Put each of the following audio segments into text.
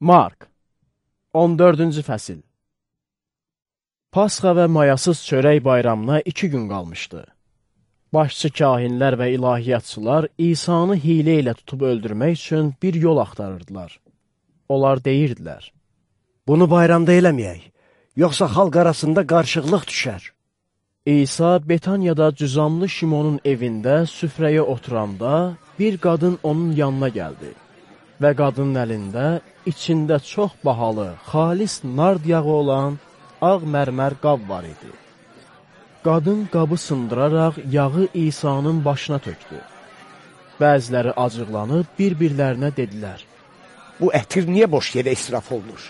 Mark 14-cü fəsil Pasxa və mayasız çörək bayramına iki gün qalmışdı. Başçı kahinlər və ilahiyyatçılar İsanı hilə ilə tutub öldürmək üçün bir yol axtarırdılar. Onlar deyirdilər, Bunu bayramda eləməyək, yoxsa xalq arasında qarışıqlıq düşər. İsa Betaniyada cüzamlı Şimonun evində süfrəyə oturanda bir qadın onun yanına gəldi və qadının əlində içində çox bahalı, xalis nard yağı olan ağ mərmər qab var idi. Qadın qabı sındıraraq yağı İsa'nın başına tökdü. Bəziləri acıqlanıb bir-birlərinə dedilər, Bu ətir niyə boş yerə israf olunur?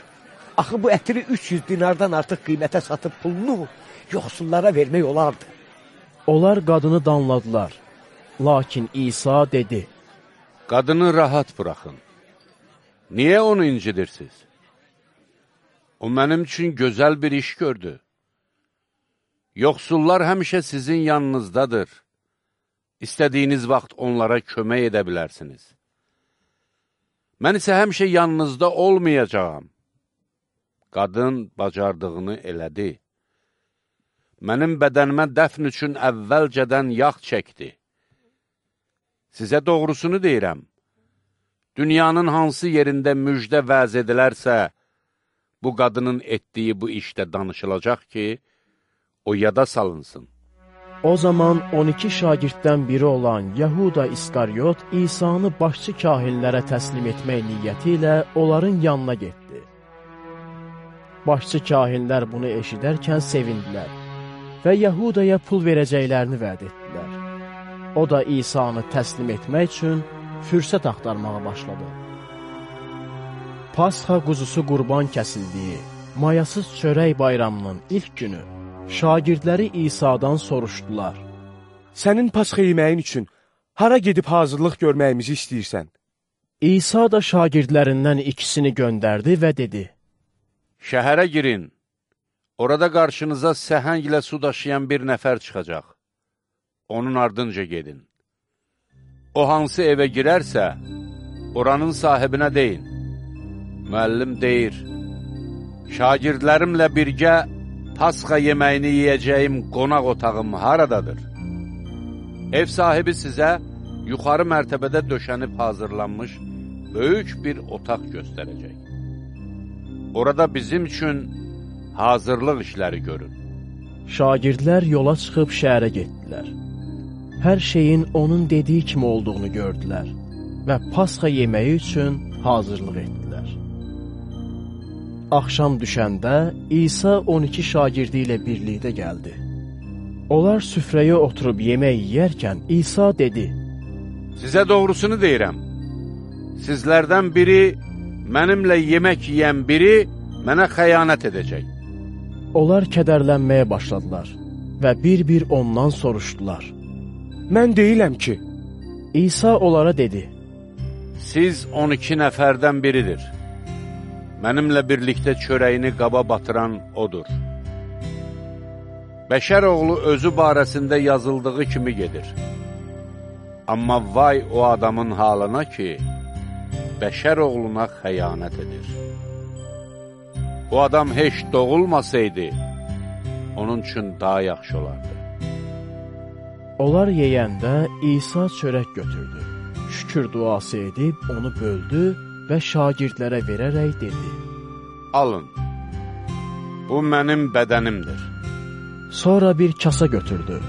Axı bu ətiri 300 dinardan artıq qiymətə satıb pulunu yoxsullara vermək olardı. onlar qadını danladılar. Lakin İsa dedi, Qadını rahat buraxın. Niyə onu incidirsiniz? O mənim üçün gözəl bir iş gördü. Yoxsullar həmişə sizin yanınızdadır. İstədiyiniz vaxt onlara kömək edə bilərsiniz. Mən isə həmişə yanınızda olmayacağam. Qadın bacardığını elədi. Mənim bədənimə dəfn üçün əvvəlcədən yağ çəkdi. Sizə doğrusunu deyirəm. Dünyanın hansı yerində müjdə vəz edilərsə, bu qadının etdiyi bu işdə danışılacaq ki, o yada salınsın. O zaman 12 şagirddən biri olan Yahuda İskaryot İsa'nı başçı kahinlərə təslim etmək niyyəti ilə onların yanına getdi. Başçı kahinlər bunu eşidərkən sevindilər və Yahudaya pul verəcəklərini vəd etdilər. O da İsa'nı təslim etmək üçün fürsət axtarmağa başladı. Pasxa quzusu qurban kəsildiyi, mayasız çörək bayramının ilk günü şagirdləri İsa'dan soruşdular. Sənin pasxa yeməyin üçün hara gedib hazırlıq görməyimizi istəyirsən? İsa da şagirdlərindən ikisini göndərdi və dedi, Şəhərə girin. Orada qarşınıza səhənglə su daşıyan bir nəfər çıxacaq. Onun ardınca gedin. O hansı evə girərsə, oranın sahibinə deyin. Müəllim deyir, şagirdlərimlə birgə pasxa yeməyini yiyəcəyim qonaq otağım haradadır? Ev sahibi sizə yuxarı mərtəbədə döşənib hazırlanmış böyük bir otaq göstərəcək. Orada bizim üçün hazırlıq işləri görün. Şagirdlər yola çıxıb şəhərə getdilər. Hər şeyin onun dediyi kimi olduğunu gördülər və pasxa yeməyi üçün hazırlıq etdilər. Axşam düşəndə İsa 12 şagirdi ilə birlikdə gəldi. Onlar süfrəyə oturub yemək yeyərkən İsa dedi, Sizə doğrusunu deyirəm. Sizlərdən biri, mənimlə yemək yeyən biri mənə xəyanət edəcək. Onlar kədərlənməyə başladılar və bir-bir ondan soruşdular. Mən deyiləm ki, İsa onlara dedi, Siz 12 nəfərdən biridir. Mənimlə birlikdə çörəyini qaba batıran odur. Bəşər oğlu özü barəsində yazıldığı kimi gedir. Amma vay o adamın halına ki, bəşər oğluna xəyanət edir. O adam heç doğulmasaydı, onun üçün daha yaxşı olardı. Onlar yeyəndə İsa çörək götürdü. Şükür duası edib onu böldü və şagirdlərə verərək dedi. Alın, bu mənim bədənimdir. Sonra bir kasa götürdü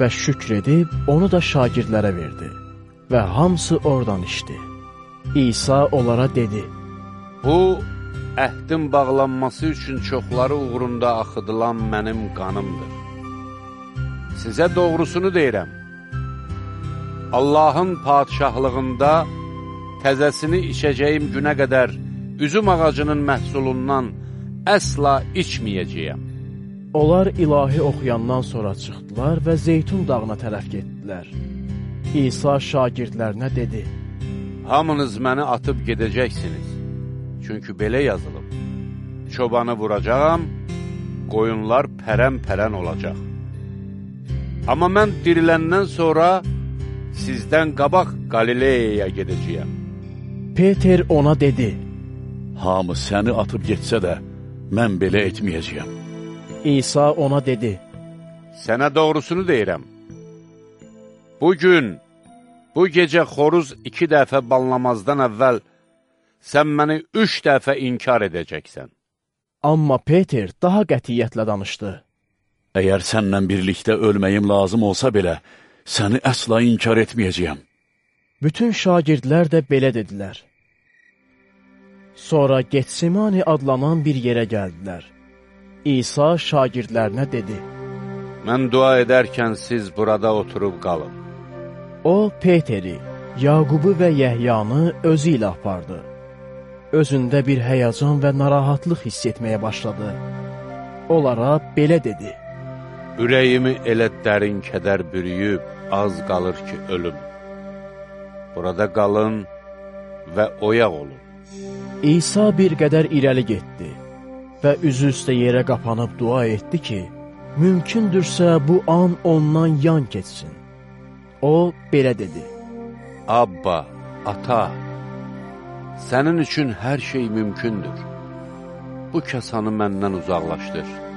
və şükr edib onu da şagirdlərə verdi və hamısı oradan içdi. İsa onlara dedi, Bu, əhdin bağlanması üçün çoxları uğrunda axıdılan mənim qanımdır. Sizə doğrusunu deyirəm. Allahın padişahlığında təzəsini içəcəyim günə qədər üzüm ağacının məhsulundan əsla içməyəcəyəm. Onlar ilahi oxuyandan sonra çıxdılar və Zeytun dağına tərəf getdilər. İsa şagirdlərinə dedi, Hamınız məni atıb gedəcəksiniz. Çünki belə yazılıb. Çobanı vuracağam, qoyunlar pərən-pərən olacaq. Amma mən diriləndən sonra sizdən qabaq Qalileyaya gedəcəyəm. Peter ona dedi, Hamı səni atıb getsə də, mən belə etməyəcəyəm. İsa ona dedi, Sənə doğrusunu deyirəm. Bugün, bu gecə xoruz iki dəfə banlamazdan əvvəl sən məni üç dəfə inkar edəcəksən. amma Peter daha qətiyyətlə danışdı. Əgər sənlə birlikdə ölməyim lazım olsa belə, səni əsla inkar etməyəcəyəm. Bütün şagirdlər də belə dedilər. Sonra Getsemani adlanan bir yerə gəldilər. İsa şagirdlərinə dedi. Mən dua edərkən siz burada oturub qalın. O, Peteri, Yaqubu və Yəhyanı özü ilə apardı. Özündə bir həyəcan və narahatlıq hiss etməyə başladı. Onlara belə dedi. Ürəyimi elə dərin kədər bürüyüb, az qalır ki, ölüm. Burada qalın və oyaq olun. İsa bir qədər irəli getdi və üzü üstə yerə qapanıb dua etdi ki, mümkündürsə bu an ondan yan keçsin. O, belə dedi. Abba, ata, sənin üçün hər şey mümkündür. Bu kəsanı məndən uzaqlaşdır.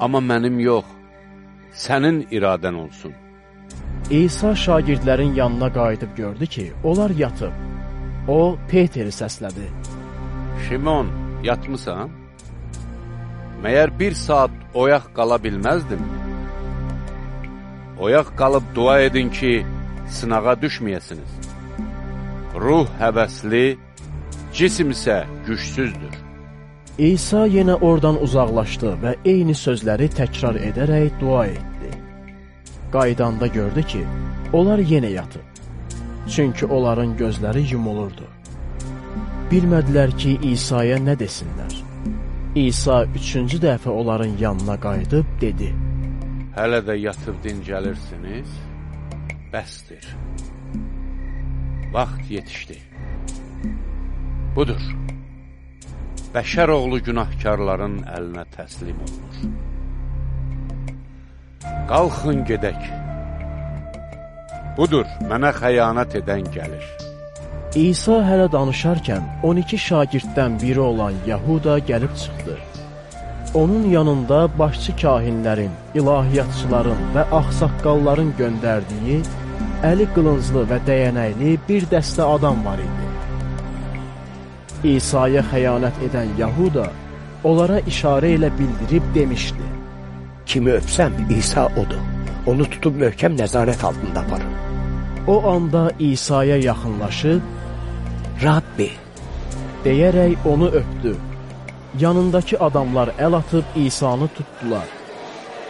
Amma mənim yox, sənin iradən olsun. İsa şagirdlərin yanına qayıdıb gördü ki, onlar yatıb. O, Peteri səslədi. Şimon, yatmısan? Məyər bir saat oyaq qala bilməzdin? Oyaq qalıb dua edin ki, sınağa düşməyəsiniz. Ruh həvəsli, cisim isə gücsüzdür. İsa yenə oradan uzaqlaşdı və eyni sözləri təkrar edərək dua etdi. Qaydanda gördü ki, onlar yenə yatıb. Çünki onların gözləri yumulurdu. Bilmədilər ki, İsa'ya nə desinlər. İsa üçüncü dəfə onların yanına qayıdıb dedi. Hələ də yatıb dincəlirsiniz, bəsdir. Vaxt yetişdi. Budur. Bəşər oğlu günahkarların əlinə təslim olunur. Qalxın gedək. Budur, mənə xəyanət edən gəlir. İsa hələ danışarkən 12 şagirddən biri olan Yahuda gəlib çıxdı. Onun yanında başçı kahinlərin, ilahiyyatçıların və axsaqqalların göndərdiyi əli qılınclı və dəyənəkli bir dəstə adam var idi. İsa'ya xəyanət edən Yahuda onlara işarə ilə bildirib demişdi. Kimi öpsəm İsa odur. Onu tutub möhkəm nəzarət altında aparın. O anda İsa'ya yaxınlaşıb, Rabbi, deyərək onu öpdü. Yanındakı adamlar əl atıb İsa'nı tutdular.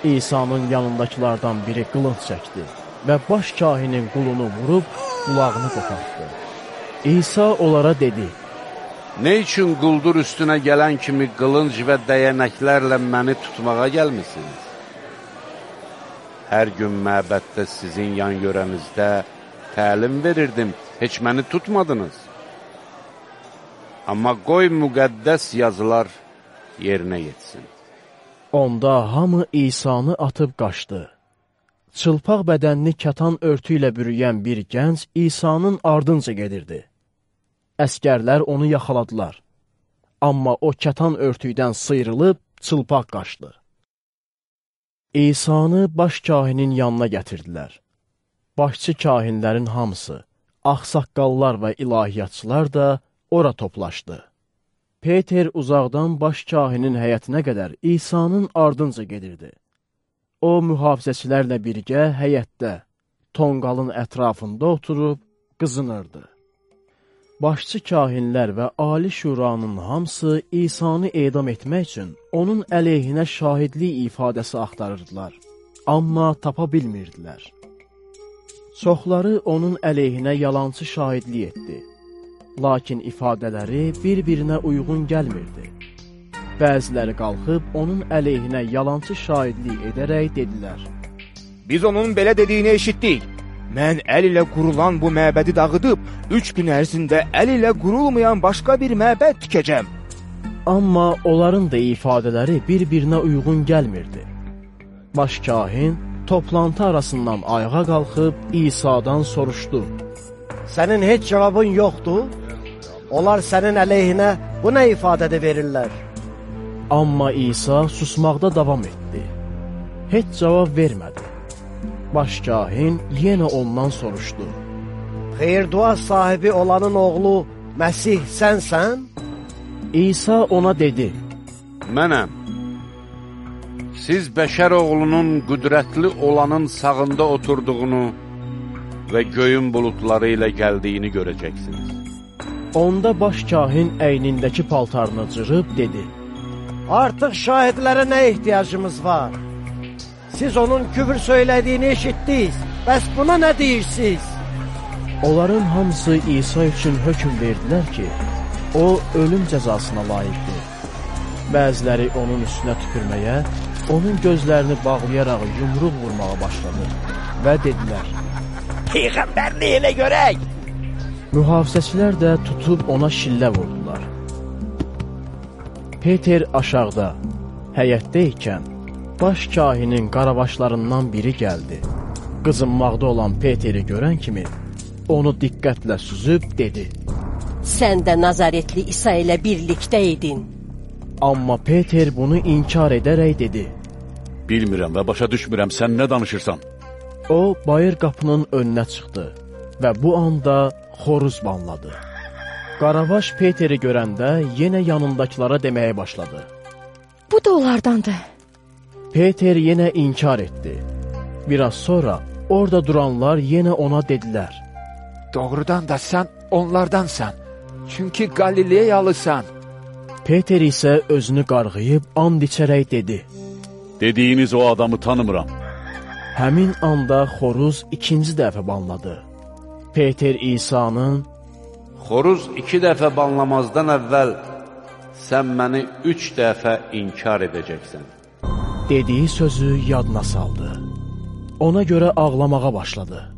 İsa'nın yanındakilardan biri qılınc çəkdi və baş kahinin qulunu vurub qulağını qopartdı. İsa onlara dedi, Nə üçün quldur üstünə gələn kimi qılınc və dəyənəklərlə məni tutmağa gəlmisiniz? Hər gün məbəddə sizin yan görənizdə təlim verirdim, heç məni tutmadınız. Amma qoy müqəddəs yazılar yerinə yetsin. Onda hamı İsa'nı atıb qaçdı. Çılpaq bədənini kətan örtü ilə bürüyən bir gənc İsa'nın ardınca gedirdi. Əskərlər onu yaxaladılar. Amma o kətan örtüydən sıyrılıb çılpaq qaçdı. İsa'nı baş kahinin yanına gətirdilər. Başçı kahinlərin hamısı, axsaqqallar və ilahiyyatçılar da ora toplaşdı. Peter uzaqdan baş kahinin həyətinə qədər İsa'nın ardınca gedirdi. O, mühafizəçilərlə birgə həyətdə, tonqalın ətrafında oturub qızınırdı. Başçı kahinlər və Ali Şuranın hamısı İsa'nı edam etmək üçün onun əleyhinə şahidlik ifadəsi axtarırdılar, amma tapa bilmirdilər. Çoxları onun əleyhinə yalançı şahidlik etdi, lakin ifadələri bir-birinə uyğun gəlmirdi. Bəziləri qalxıb onun əleyhinə yalançı şahidlik edərək dedilər. Biz onun belə dediyini eşitdik. Mən əl ilə qurulan bu məbədi dağıdıb, üç gün ərzində əl ilə qurulmayan başqa bir məbəd tikəcəm. Amma onların da ifadələri bir-birinə uyğun gəlmirdi. Baş kahin toplantı arasından ayağa qalxıb İsa'dan soruşdu. Sənin heç cavabın yoxdur? Onlar sənin əleyhinə Bu nə ifadədə verirlər? Amma İsa susmaqda davam etdi. Heç cavab vermədi. Başkahin yenə ondan soruşdu. Xeyir-dua sahibi olanın oğlu Məsih sənsən? İsa ona dedi, Mənəm. Siz bəşər oğlunun qüdrətli olanın sağında oturduğunu və göyün buludları ilə gəldiyini görəcəksiniz. onda başkahin əynindəki paltarını cırıb dedi, Artıq şahidlərə nə ehtiyacımız var? Siz onun küfür söylədiyini eşitdiniz. Bəs buna nə deyirsiniz? Onların hamısı İsa üçün hökm verdilər ki, o ölüm cəzasına layiqdir. Bəziləri onun üstünə tüpürməyə, onun gözlərini bağlayaraq yumruq vurmağa başladı və dedilər, Peyğəmbərliyi elə görək. mühafizəçilər də tutub ona şillə vurdular. Peter aşağıda, həyətdə ikən, baş kahinin qarabaşlarından biri gəldi. Qızınmaqda olan Peteri görən kimi, onu diqqətlə süzüb dedi. Sən də Nazaretli İsa ilə birlikdə idin. Amma Peter bunu inkar edərək dedi. Bilmirəm və başa düşmürəm sən nə danışırsan. O, bayır qapının önünə çıxdı və bu anda xoruz banladı. Qaravaş Peteri görəndə yenə yanındakılara deməyə başladı. Bu da onlardandır. Peter yenə inkar etdi. Biraz sonra orada duranlar yenə ona dedilər. Doğrudan da sən onlardansan. Çünki Qalileyalısan. Peter isə özünü qarğıyıb and içərək dedi. Dediyiniz o adamı tanımıram. Həmin anda xoruz ikinci dəfə banladı. Peter İsa'nın Xoruz iki dəfə banlamazdan əvvəl sən məni üç dəfə inkar edəcəksən. Dediyi sözü yadına saldı. Ona görə ağlamağa başladı.